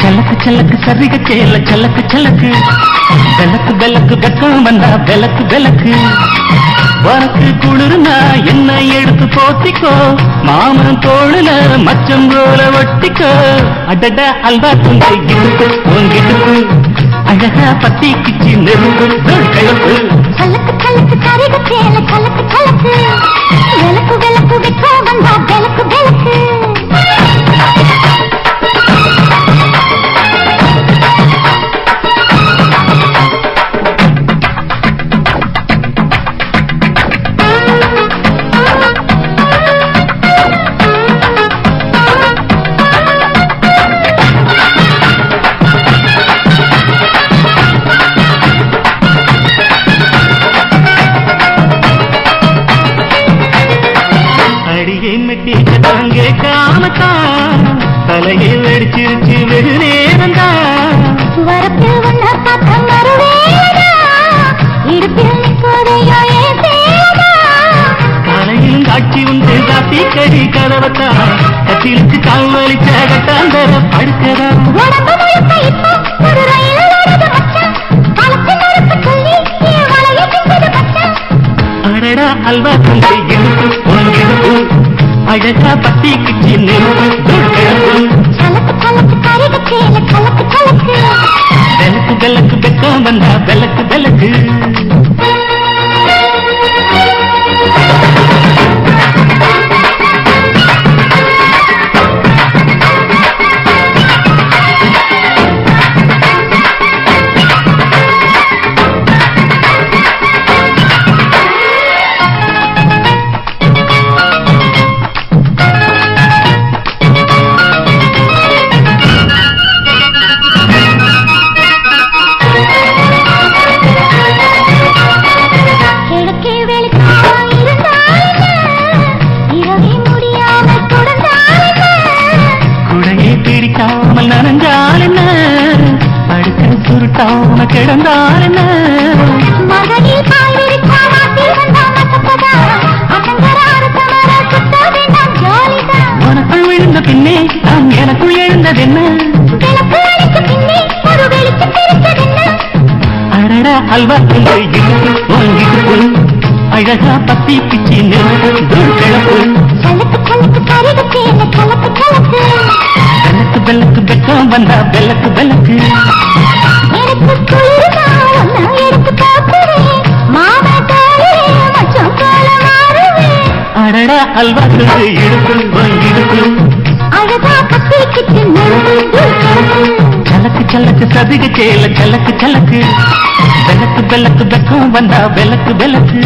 சலக்கு சலக்கு சரிக சேல சலக்கு சலக்கு விளக்கு விளக்கு வெக்கம் வந்தா விளக்கு குளிர்னா என்ன எடுத்து போத்திக்கோ? மாமன் தோளுல மச்சம் போல ஒட்டிக்கோ? அடட அல்வா துண்டு உங்கிட்டு அழகா பத்தி கிச்சி நெருப்பு கலக்கு கலக்கு கரைக்கு கலக்கு கலக்கு காமத்தான் தலையை வெடிச்சிருச்சு வெகு வரப்பில் உன்ன இடுப்பில் நிற்பதையோ சேதா கரையிலும் காட்சி உண்டு காப்பி கறி கதவத்தா. கட்டிலுக்கு கால் வலிச்ச கட்டாந்தர படுக்கதா. உடம்பு முழுக்க இப்போ ஒரு ரயில் ஓடுது மச்சான் கலக்கு நறுக்கு சொல்லி என் வலையை பிஞ்சது மச்சான் அடடா அல்வா உங்கிடுப்பு அழகா பத்தி கிச்சி நெருப்பு கிழப்பு கலக்கு கலக்கு வெக்கம் வந்தா விளக்கு விளக்கு. வேண்டாம் ஜாலிதான். உனக்குள் விழுந்த பின்னே நான் எனக்குள் எழுந்ததென்ன? அடடா அல்வா வாங்கிட்டு அழகா பத்தி பிச்சி வந்தா வெள்ளக்கு வெள்ளக்கு அடடா அல்வா துண்டு இடுப்பு அழகா கத்திக்கிட்டு நெருப்பு சலக்கு சலக்கு சதுக சேல சலக்கு சலக்கு. விளக்கு விளக்கு தக்கம் வந்தா விளக்கு விளக்கு